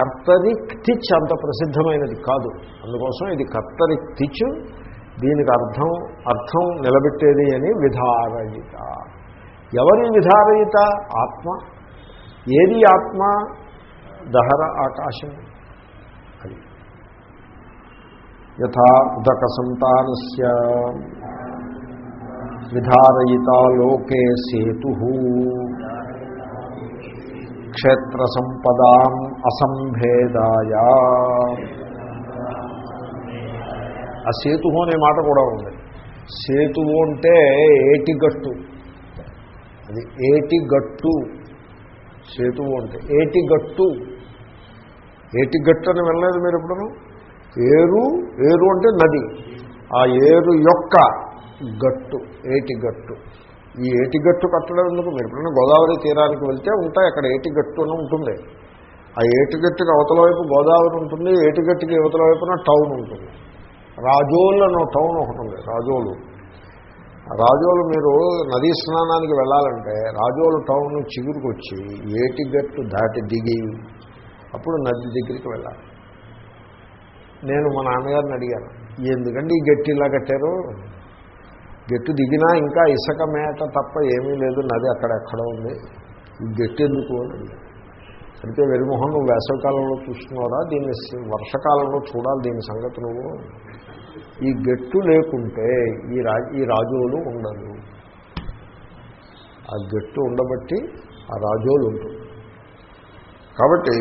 కర్తరి క్తిచ్ అంత ప్రసిద్ధమైనది కాదు. అందుకోసం ఇది కర్తరి తిచ్ దీనికి అర్థం అర్థం నిలబెట్టేది అని విధారయిత. ఎవరి విధారయిత? ఆత్మ. ఏది ఆత్మ? దహర ఆకాశం. అది. యథా ఉదక సంతానస్య విధారయిత లోకే సేతు క్షేత్ర సంపదాం అసంభేదాయ ఆ సేతు అనే మాట కూడా ఉంది. సేతువు అంటే ఏటిగట్టు. అది ఏటిగట్టు. సేతువు అంటే ఏటిగట్టు. ఏటిగట్టు అని వెళ్ళలేదు మీరు ఎప్పుడను ఏరు ఏరు అంటే నది. ఆ ఏరు యొక్క గట్టు ఏటిగట్టు ఈ ఏటిగట్టు కట్టడం ఎందుకు? మీరు ఎప్పుడైనా గోదావరి తీరానికి వెళ్తే ఉంటాయి అక్కడ ఏటిగట్టు అని ఉంటుంది. ఆ ఏటిగట్టుకి అవతల వైపు గోదావరి ఉంటుంది ఏటిగట్టుకి అవతల వైపున టౌన్ ఉంటుంది. రాజోలు అనే టౌన్ ఒకటి ఉంది రాజోలు. రాజోలు మీరు నదీ స్నానానికి వెళ్ళాలంటే రాజోలు టౌన్ చిగురుకు వచ్చి ఏటిగట్టు దాటి దిగి అప్పుడు నది దగ్గరికి వెళ్ళాలి. నేను మా నాన్నగారిని అడిగాను ఎందుకంటే ఈ గట్టి ఇలా కట్టారు? గట్టు దిగినా ఇంకా ఇసుక మేట తప్ప ఏమీ లేదు నది అక్కడెక్కడ ఉంది. ఈ గట్టి ఎందుకు అని అడిగాను వెరిమోహన్ నువ్వు వేసవికాలంలో చూస్తున్నావురా దీన్ని వర్షకాలంలో చూడాలి దీని సంగతి నువ్వు ఈ గట్టు లేకుంటే ఈ రా ఈ రాజువులు ఉండదు ఆ గట్టు ఉండబట్టి ఆ రాజువులు ఉంటుంది. కాబట్టి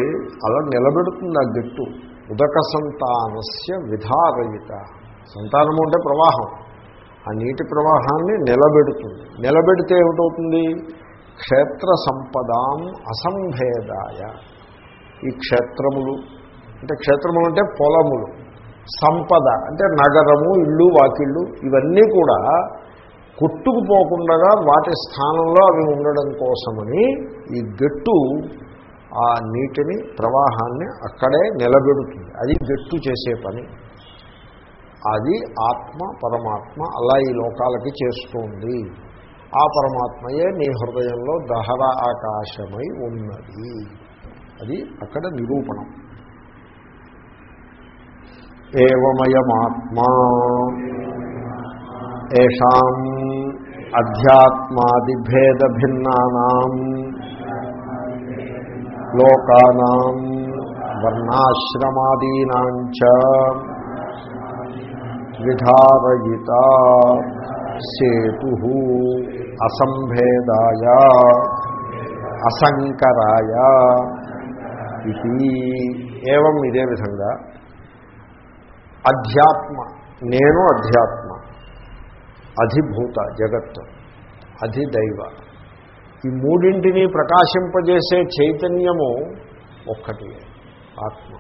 అలా నిలబెడుతుంది ఆ గట్టు. ఉదక సంతానస్య విధారయిత. సంతానము అంటే ప్రవాహం. ఆ నీటి ప్రవాహాన్ని నిలబెడుతుంది. నిలబెడితే ఏమిటవుతుంది? క్షేత్ర సంపదాం అసంభేదాయ. ఈ క్షేత్రములు అంటే క్షేత్రములు అంటే పొలములు సంపద అంటే నగరము ఇళ్ళు వాకిళ్ళు ఇవన్నీ కూడా కొట్టుకుపోకుండా వాటి స్థానంలో అవి ఉండడం కోసమని ఈ గట్టు ఆ నీటిని ప్రవాహాన్ని అక్కడే నిలబెడుతుంది. అది గట్టు చేసే పని. అది ఆత్మ పరమాత్మ అలా ఈ లోకాలకి చేస్తుంది. ఆ పరమాత్మయే నీ హృదయంలో దహర ఆకాశమై ఉన్నది. అది అక్కడ నిరూపణం. ఏమయమాత్మా ఏషాం అధ్యాత్మాదిభేద భిన్నానాం లోకానాం వర్ణాశ్రమాదీనాంచ విధారయిత సేతు అసంభేదాయ అసంకరాయ ఇది ఏవం ఇదే విధంగా అధ్యాత్మ నేను అధ్యాత్మ అధిభూత జగత్తు అధిదైవ. ఈ మూడింటిని ప్రకాశింపజేసే చైతన్యము ఒక్కటి ఆత్మ.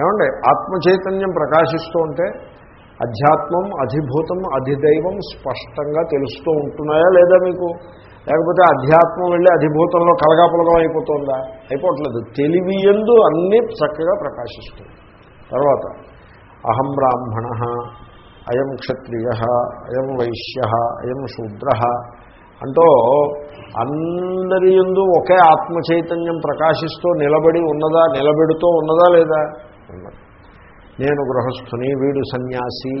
ఏమండి? ఆత్మ చైతన్యం ప్రకాశిస్తూ ఉంటే అధ్యాత్మం అధిభూతం అధిదైవం స్పష్టంగా తెలుస్తూ ఉంటున్నాయా లేదా మీకు? లేకపోతే అధ్యాత్మం వెళ్ళి అధిభూతంలో కలగాపులగం అయిపోతుందా? అయిపోవట్లేదు. తెలివి ఎందు అన్నీ చక్కగా ప్రకాశిస్తుంది. తర్వాత అహం బ్రాహ్మణ అయం క్షత్రియ అయం వైశ్య అయం శూద్ర అంటూ అందరి ఎందు ఒకే ఆత్మ చైతన్యం ప్రకాశిస్తూ నిలబడి ఉన్నదా నిలబెడుతూ ఉన్నదా లేదా? నేను గృహస్థుని వీడు సన్యాసి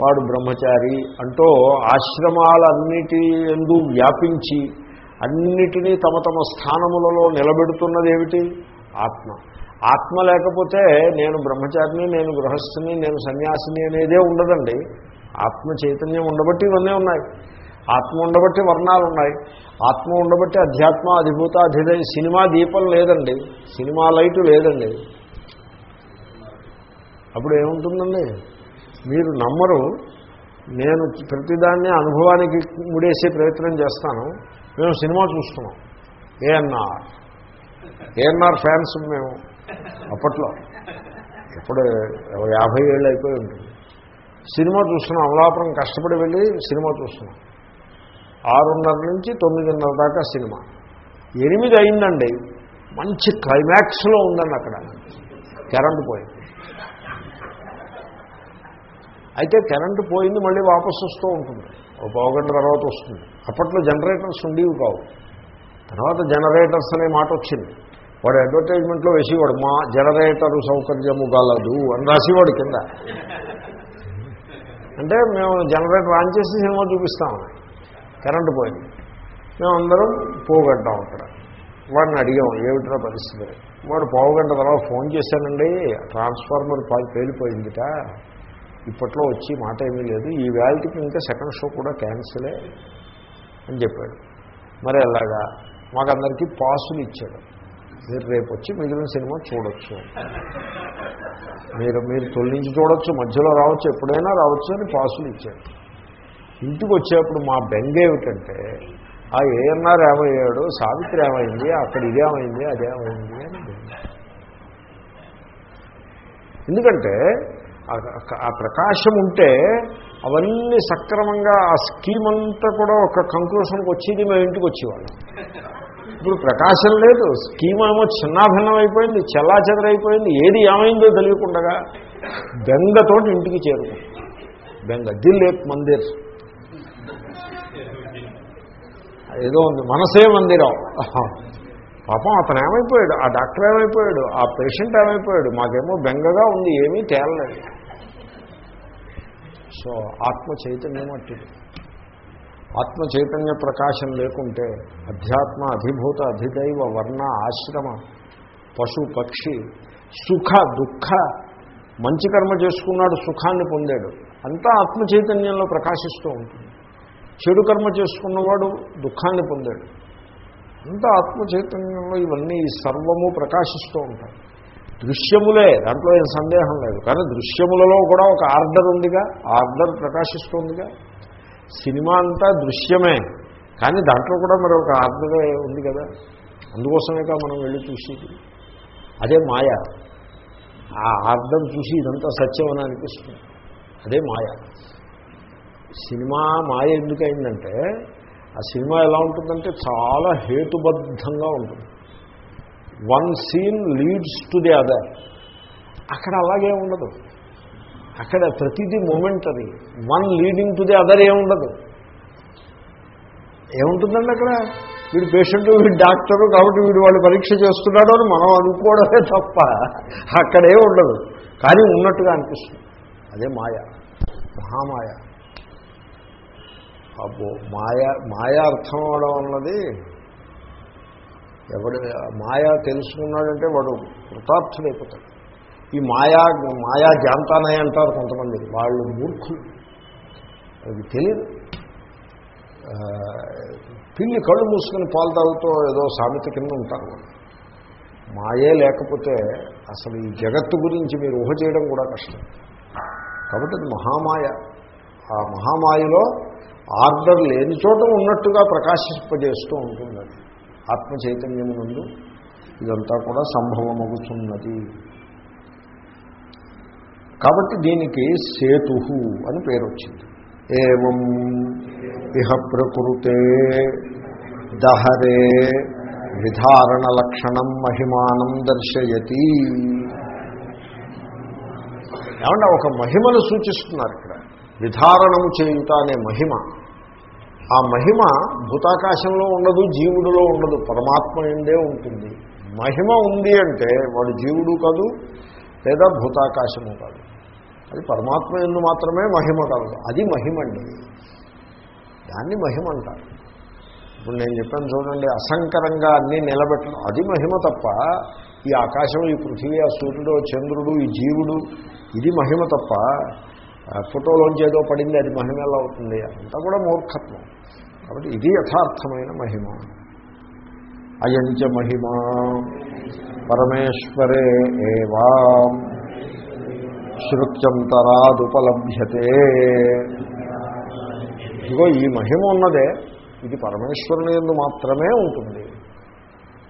వాడు బ్రహ్మచారి అంటూ ఆశ్రమాలన్నిటి ఎందు వ్యాపించి అన్నిటినీ తమ తమ స్థానములలో నిలబెడుతున్నది ఏమిటి ఆత్మ. ఆత్మ లేకపోతే నేను బ్రహ్మచారిని నేను గృహస్థుని నేను సన్యాసిని అనేదే ఉండదండి. ఆత్మ చైతన్యం ఉండబట్టి ఇవన్నీ ఉన్నాయి. ఆత్మ ఉండబట్టి వర్ణాలు ఉన్నాయి ఆత్మ ఉండబట్టి అధ్యాత్మ అధిభూత అధిదయ సినిమా దీపం లేదండి. సినిమా లైటు లేదండి. అప్పుడు ఏముంటుందండి? మీరు నమ్మరు. నేను ప్రతిదాన్ని అనుభవానికి ముడేసే ప్రయత్నం చేస్తాను. మేము సినిమా చూస్తున్నాం. ఏఎన్ఆర్. ఏఎన్ఆర్ ఫ్యాన్స్ మేము అప్పట్లో. ఇప్పుడు యాభై ఏళ్ళు అయిపోయి ఉంటుంది. సినిమా చూస్తున్నాం. అమలాపురం కష్టపడి వెళ్ళి సినిమా చూస్తున్నాం. ఆరున్నర నుంచి తొమ్మిదిన్నర దాకా సినిమా. ఎనిమిది అయిందండి. మంచి క్లైమాక్స్లో ఉందండి అక్కడ. కరెంటు పోయింది. అయితే కరెంటు పోయింది మళ్ళీ వాపసు వస్తూ ఉంటుంది. ఒక పావుగంట తర్వాత వస్తుంది. అప్పట్లో జనరేటర్స్ ఉండేవి కావు. తర్వాత జనరేటర్స్ అనే మాట వచ్చింది. వాడు అడ్వర్టైజ్మెంట్లో వేసేవాడు మా జనరేటరు సౌకర్యము గలదు అని రాసేవాడు కింద. అంటే మేము జనరేటర్ ఆన్ చేసి సినిమా చూపిస్తాం. కరెంటు పోయింది. మేము అందరం పోగొట్టాం అక్కడ. వాడిని అడిగాం ఏమిట్రా పరిస్థితి? వాడు పావుగంట తర్వాత ఫోన్ చేశానండి ట్రాన్స్ఫార్మర్ పేలిపోయిందిట. ఇప్పట్లో వచ్చి మాట ఏమీ లేదు. ఈ వ్యాలిటీకి ఇంకా సెకండ్ షో కూడా క్యాన్సిలే అని చెప్పాడు. మరి అలాగా మాకందరికీ పాసులు ఇచ్చాడు. మీరు రేపు వచ్చి మిగిలిన సినిమా చూడొచ్చు. మీరు మీరు తొలగించి చూడొచ్చు మధ్యలో రావచ్చు ఎప్పుడైనా రావచ్చు అని పాసులు ఇచ్చాడు. ఇంటికి వచ్చేప్పుడు మా బెంగ ఏమిటంటే ఆ ఏఎన్ఆర్ ఏమయ్యాడు సావిత్రి ఏమైంది అక్కడ ఇదేమైంది అదేమైంది అని ఎందుకంటే ఆ ప్రకాశం ఉంటే అవన్నీ సక్రమంగా ఆ స్కీమ్ అంతా కూడా ఒక కంక్లూషన్కి వచ్చేది మేము ఇంటికి వచ్చేవాళ్ళం. ఇప్పుడు ప్రకాశం లేదు స్కీమ్ ఏమో చిన్నాభిన్నం అయిపోయింది చెల్లాచెదరైపోయింది ఏది ఏమైందో తెలియకుండా బెంగతోటి ఇంటికి చేరుకుంది బెంగ దిల్లేక్ మందిర్. ఏదో ఉంది మనసే మందిరం. పాపం అతను ఏమైపోయాడు? ఆ డాక్టర్ ఏమైపోయాడు? ఆ పేషెంట్ ఏమైపోయాడు? మాకేమో బెంగగా ఉంది ఏమీ తేలలేదు. సో ఆత్మ చైతన్యం అట్టిది ఆత్మ చైతన్య ప్రకాశం లేకుంటే అధ్యాత్మ అధిభూత అధిదైవ వర్ణ ఆశ్రమ పశు పక్షి సుఖ దుఃఖ మంచి కర్మ చేసుకున్నాడు సుఖాన్ని పొందాడు. అంతా ఆత్మ చైతన్యంలో ప్రకాశిస్తూ ఉంటుంది. చెడు కర్మ చేసుకున్నవాడు దుఃఖాన్ని పొందాడు. అంత ఆత్మచైతన్యంలో ఇవన్నీ సర్వము ప్రకాశిస్తూ ఉంటాయి. దృశ్యములే దాంట్లో ఏం సందేహం లేదు. కానీ దృశ్యములలో కూడా ఒక ఆర్డర్ ఉందిగా ఆర్డర్ ప్రకాశిస్తుందిగా. సినిమా అంతా దృశ్యమే కానీ దాంట్లో కూడా మరి ఒక ఆర్డర్ ఉంది కదా. అందుకోసమేగా మనం వెళ్ళి చూసేది. అదే మాయ. ఆ ఆర్డర్ చూసి ఇదంతా సత్యం అని అనిపిస్తుంది. అదే మాయ. సినిమా మాయ ఎందుకైందంటే ఆ సినిమా ఎలా ఉంటుందంటే చాలా హేతుబద్ధంగా ఉంటుంది. One scene leads to the other అక్కడ అలాగే ఉండదు. అక్కడ ప్రతిదీ momentary one leading to the other ఏముండదు ఏముంటుందండి అక్కడ? వీడు పేషెంట్ వీడు డాక్టరు కాబట్టి వీడు వాళ్ళు పరీక్ష చేస్తున్నాడు అని మనం అనుకోవడమే తప్ప అక్కడే ఉండదు. కానీ ఉన్నట్టుగా అనిపిస్తుంది. అదే మాయ. మహామాయ. అబ్బో మాయ మాయా అర్థం అవడం అన్నది ఎవడు మాయా తెలుసుకున్నాడంటే వాడు కృతార్థుడైపోతాడు ఈ మాయా మాయా జాంతానయ అంటారు కొంతమంది. వాళ్ళు మూర్ఖులు. అది తెలియదు పిల్లి కళ్ళు మూసుకుని పాలు తాగుతూ ఏదో సామెత కింద ఉంటారు వాళ్ళు. మాయే లేకపోతే అసలు ఈ జగత్తు గురించి మీరు ఊహ చేయడం కూడా కష్టం. కాబట్టి అది మహామాయ. ఆ మహామాయలో ఆర్డర్ లేని చోట ఉన్నట్టుగా ప్రకాశింపజేస్తూ ఉంటుంది ఆత్మ చైతన్యము ఇదంతా కూడా సంభవమవుతున్నది కాబట్టి దీనికి సేతు అని పేరు వచ్చింది ఏం ఇహ ప్రకృతే దహరే విధారణ లక్షణం మహిమానం దర్శయతి. ఏమన్నా ఒక మహిమను సూచిస్తున్నారు ఇక్కడ. విధారణము చేయుట అనే మహిమ. ఆ మహిమ భూతాకాశంలో ఉండదు జీవుడిలో ఉండదు పరమాత్మ ఎందే ఉంటుంది. మహిమ ఉంది అంటే వాడు జీవుడు కాదు లేదా భూతాకాశము కాదు. అది పరమాత్మ ఎందు మాత్రమే మహిమ కలదు. అది మహిమ అండి. దాన్ని మహిమ అంటారు. ఇప్పుడు నేను చెప్పాను చూడండి అసంకరంగా అన్నీ నిలబెట్టడం. అది మహిమ తప్ప ఈ ఆకాశం ఈ పృథివీ ఆ సూర్యుడు చంద్రుడు ఈ జీవుడు ఇది మహిమ తప్ప ఫోటోలోంచి ఏదో పడింది అది మహిమ ఎలా అవుతుంది. అంతా కూడా మూర్ఖత్వం. కాబట్టి ఇది యథార్థమైన మహిమ. అయంచ మహిమ పరమేశ్వరే ఏవా. శృత్యంతరాదుపలభ్యతే ఇదిగో ఈ మహిమ ఉన్నదే ఇది పరమేశ్వరుని ఎందు మాత్రమే ఉంటుంది.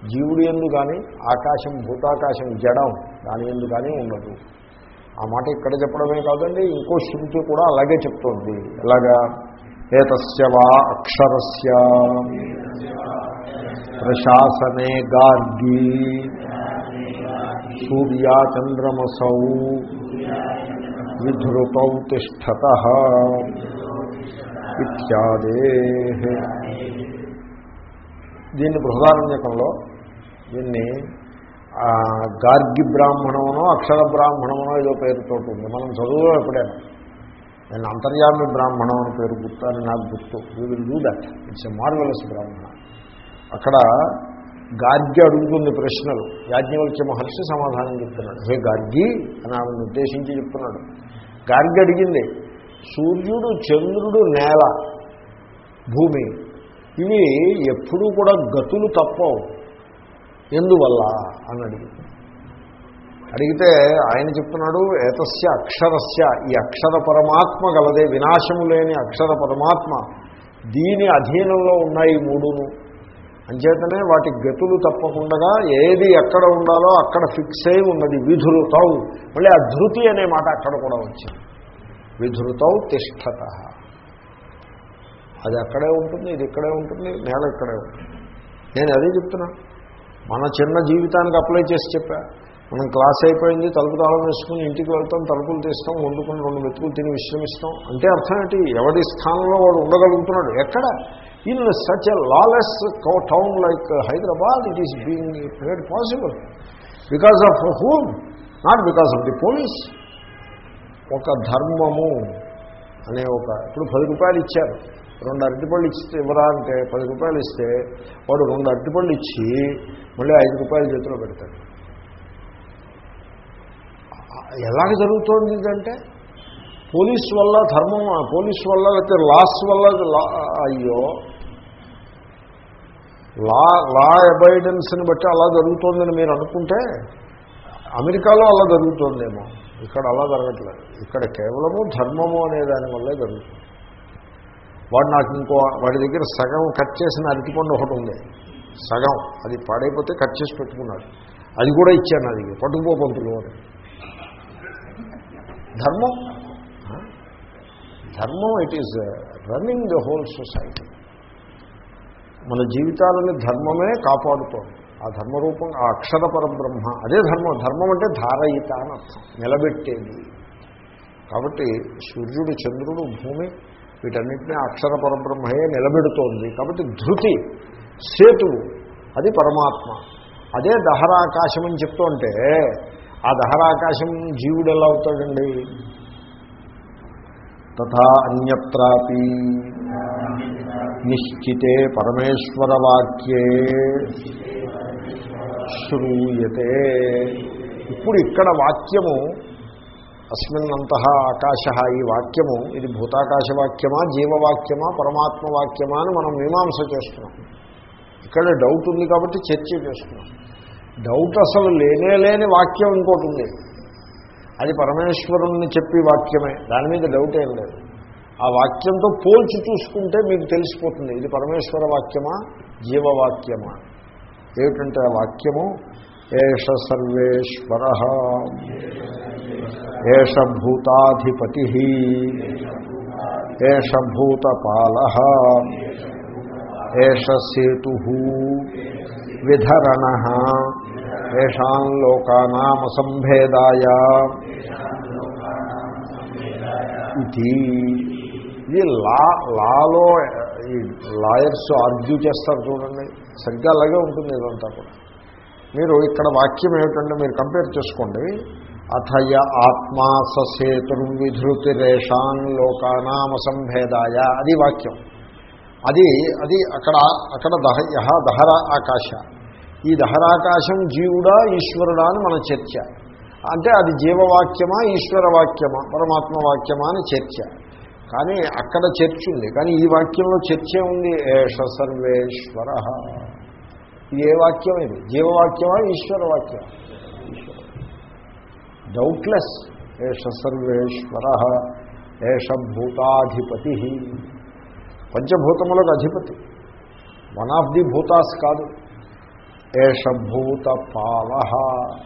జీవుడి ఎందు కానీ ఆకాశం భూతాకాశం జడం దాని ఎందు కానీ ఉండదు. ఆ మాట ఇక్కడ చెప్పడమే కాదండి ఇంకో శృతి కూడా అలాగే చెప్తోంది. ఎలాగా? ఏతస్య వా అక్షరస్య. ప్రశాసనే గార్గి. సూర్యాచంద్రమసౌ విధృతౌ తిష్టత. ఇత్యాదే. దీన్ని బృహదారణ్యకంలో దీన్ని గార్గి బ్రాహ్మణమనో అక్షర బ్రాహ్మణమనో ఏదో పేరుతో ఉంది. మనం చదువులో ఎప్పుడైనా నేను అంతర్యామి బ్రాహ్మణం అని పేరు గుర్తు అని నాకు గుర్తు. You will do that it's a marvellous బ్రాహ్మణ. అక్కడ గార్గి అడుగుతుంది ప్రశ్నలు. యాజ్ఞవల్క్య మహర్షి సమాధానం చెప్తున్నాడు. హే గార్గి అని ఆమెను ఉద్దేశించి చెప్తున్నాడు. గార్గి అడిగింది సూర్యుడు చంద్రుడు నేల భూమి ఇవి ఎప్పుడూ కూడా గతులు తప్పవు. ఎందువల్ల? అని అడిగింది అడిగితే ఆయన చెప్తున్నాడు ఏతస్య అక్షరస్య. ఈ అక్షర పరమాత్మ గలదే వినాశము లేని అక్షర పరమాత్మ. దీని అధీనంలో ఉన్నాయి మూడును. అంచేతనే వాటి గతులు తప్పకుండా ఏది ఎక్కడ ఉండాలో అక్కడ ఫిక్స్ అయి ఉన్నది. విధులుతౌ మళ్ళీ ఆ ధృతి అనే మాట అక్కడ కూడా వచ్చింది. విధృతౌ తిష్టత. అది అక్కడే ఉంటుంది ఇది ఇక్కడే ఉంటుంది నేల ఇక్కడే ఉంటుంది. నేను అదే చెప్తున్నా. మన చిన్న జీవితానికి అప్లై చేసి చెప్పా. మనం క్లాస్ అయిపోయింది తలుపు తాళం వేసుకుని ఇంటికి వెళ్తాం తలుపులు తీస్తాం వండుకుని రెండు మెతుకులు తిని విశ్రమిస్తాం అంటే అర్థం ఏంటి? ఎవరి స్థానంలో వాడు ఉండగలుగుతున్నాడు? ఎక్కడ? In such a lawless town like Hyderabad it is being made possible because of whom not because of the police ఒక ధర్మము అనే ఒక ఇప్పుడు పది రూపాయలు ఇచ్చారు. రెండు అరటిపళ్ళు ఇస్తే ఇవ్వరా అంటే పది రూపాయలు ఇస్తే వాడు రెండు అరటిపళ్ళు ఇచ్చి మళ్ళీ ఐదు రూపాయలు చేతిలో పెడతాడు. ఎలాగ జరుగుతోంది ఇదంటే? పోలీస్ వల్ల ధర్మం పోలీస్ వల్ల లేకపోతే లాస్ వల్ల లా- అయ్యో లా లా అబైడెన్స్ని బట్టి అలా జరుగుతోందని మీరు అనుకుంటే అమెరికాలో అలా జరుగుతోందేమో. ఇక్కడ అలా జరగట్లేదు. ఇక్కడ కేవలము ధర్మము అనే దానివల్లే జరుగుతుంది. వాడు నాకు ఇంకో వాడి దగ్గర సగం కట్ చేసిన అరటిపండు ఒకటి ఉంది. సగం. అది పాడైపోతే కట్ చేసి పెట్టుకున్నాడు. అది కూడా ఇచ్చాను అది పట్టుకుపో పంతులు అని. ధర్మం. ధర్మం it is running the whole society మన జీవితాలని ధర్మమే కాపాడుతోంది. ఆ ధర్మరూపం ఆ అక్షర పరబ్రహ్మ. అదే ధర్మం. ధర్మం అంటే ధారయిత అని అర్థం. నిలబెట్టేది. కాబట్టి సూర్యుడు చంద్రుడు భూమి వీటన్నిటినీ అక్షర పరబ్రహ్మయే నిలబెడుతోంది. కాబట్టి ధృతి సేతువు అది పరమాత్మ. అదే దహరాకాశం అని చెప్తుంటే ఆ దహరాకాశం జీవుడు ఎలా అవుతాడండి? తథా అన్యత్రాపి నిశ్చితే పరమేశ్వరవాక్యే శ్రూయతే. ఇప్పుడు ఇక్కడ వాక్యము అస్మిన్నంత ఆకాశ. ఈ వాక్యము ఇది భూతాకాశ వాక్యమా జీవవాక్యమా పరమాత్మ వాక్యమా అని మనం మీమాంస చేస్తున్నాం. ఇక్కడ డౌట్ ఉంది కాబట్టి చర్చ చేస్తున్నాం. డౌట్ అసలు లేనే లేని వాక్యం ఇంకోటి ఉంది. అది పరమేశ్వరుణ్ణి చెప్పి వాక్యమే. దాని మీద డౌట్ ఏం లేదు. ఆ వాక్యంతో పోల్చి చూసుకుంటే మీకు తెలిసిపోతుంది. ఇది పరమేశ్వర వాక్యమా జీవవాక్యమా? ఏమిటంటే ఆ వాక్యము? ఏష సర్వేశ్వర। ఏష భూతాధిపతి। ఏష భూతపాల। ఏష సేతు। విధరణ। ఏషాం లోకానామసంభేదాయ ఇది ఇది లా లాలో ఈ లాయర్స్ ఆర్గ్యూ చేస్తారు చూడండి. సరిగ్గా అలాగే ఉంటుంది ఇదంతా కూడా. మీరు ఇక్కడ వాక్యం ఏమిటంటే మీరు కంపేర్ చేసుకోండి. అథయ ఆత్మా ససేతుర్విధృతిరేషాన్ లోకానామసంభేదాయ. అది వాక్యం. అది అది అక్కడ అక్కడ దహ యహ దహర ఆకాశ ఈ దహరాకాశం జీవుడా ఈశ్వరుడా అని మన చర్చ. అంటే అది జీవవాక్యమా ఈశ్వర వాక్యమా పరమాత్మ వాక్యమా అని చర్చ. కానీ అక్కడ చర్చ ఉంది. కానీ ఈ వాక్యంలో చర్చ ఉంది ఏష సర్వేశ్వర. ఇది ఏ వాక్యం ఇది? జీవవాక్యమా ఈశ్వర వాక్యం డౌట్లెస్ ఏష సర్వేశ్వర ఏష భూతాధిపతి. పంచభూతములకు అధిపతి. వన్ ఆఫ్ ది భూతాస్ కాదు. ఏష భూత పాల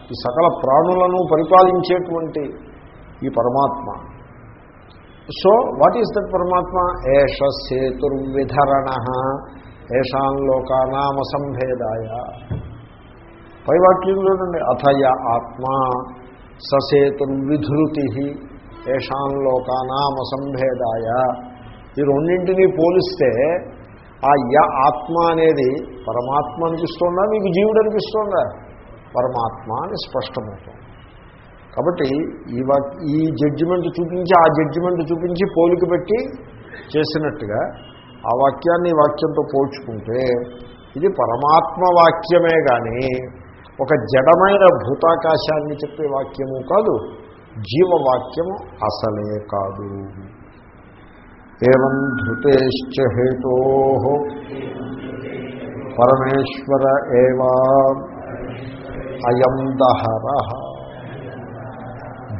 ఈ సకల ప్రాణులను పరిపాలించేటువంటి ఈ పరమాత్మ. సో వాట్ ఈస్ దట్ పరమాత్మ? ఏష సేతుర్విధరణ. ఏషాం లోకానామ సంభేదాయ పై వాక్యం చూడండి అథయ ఆత్మ ససేతుర్విధృతి ఏషాం లోకానామ సంభేదాయ ఈ రెండింటినీ పోలిస్తే ఆ య ఆత్మ అనేది పరమాత్మ అనిపిస్తుందా మీకు జీవుడు అనిపిస్తుందా? పరమాత్మ అని స్పష్టమవుతుంది. కాబట్టి ఈ వాక్ ఈ జడ్జిమెంట్ చూపించి ఆ జడ్జిమెంట్ చూపించి పోలిక పెట్టి చేసినట్టుగా ఆ వాక్యాన్ని వాక్యంతో పోల్చుకుంటే ఇది పరమాత్మ వాక్యమే కానీ ఒక జడమైన భూతాకాశాన్ని చెప్పే వాక్యము కాదు జీవవాక్యము అసలే కాదు. ఏం ధృతేశ్చ హేతో పరమేశ్వర ఏవా అయం దహర.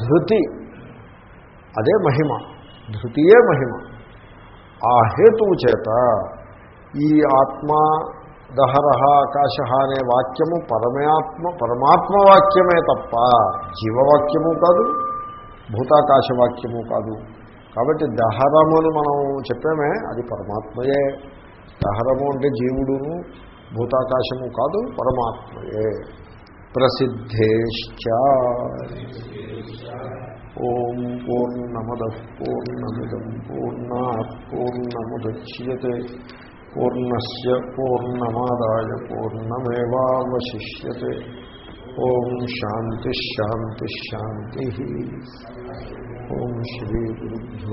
ధృతి అదే మహిమ ధృతియే మహిమ. ఆ హేతువు చేత ఈ ఆత్మ దహరహ ఆకాశ అనే వాక్యము పరమాత్మ పరమాత్మ వాక్యమే తప్ప జీవవాక్యము కాదు భూతాకాశ వాక్యము కాదు. కాబట్టి దహరమును మనం చెప్పామే అది పరమాత్మయే. దహరము అంటే జీవుడును భూతాకాశము కాదు పరమాత్మయే. ప్రసిద్ధేశ్చ. ఓం పూర్ణమద పూర్ణమిదం పూర్ణా పూర్ణముద్య పూర్ణస్ పూర్ణమాదాయ పూర్ణమేవాశిష్యతే ఓం శాంతిశాంతిశాంతి ఓం శ్రీ గురుభ్యో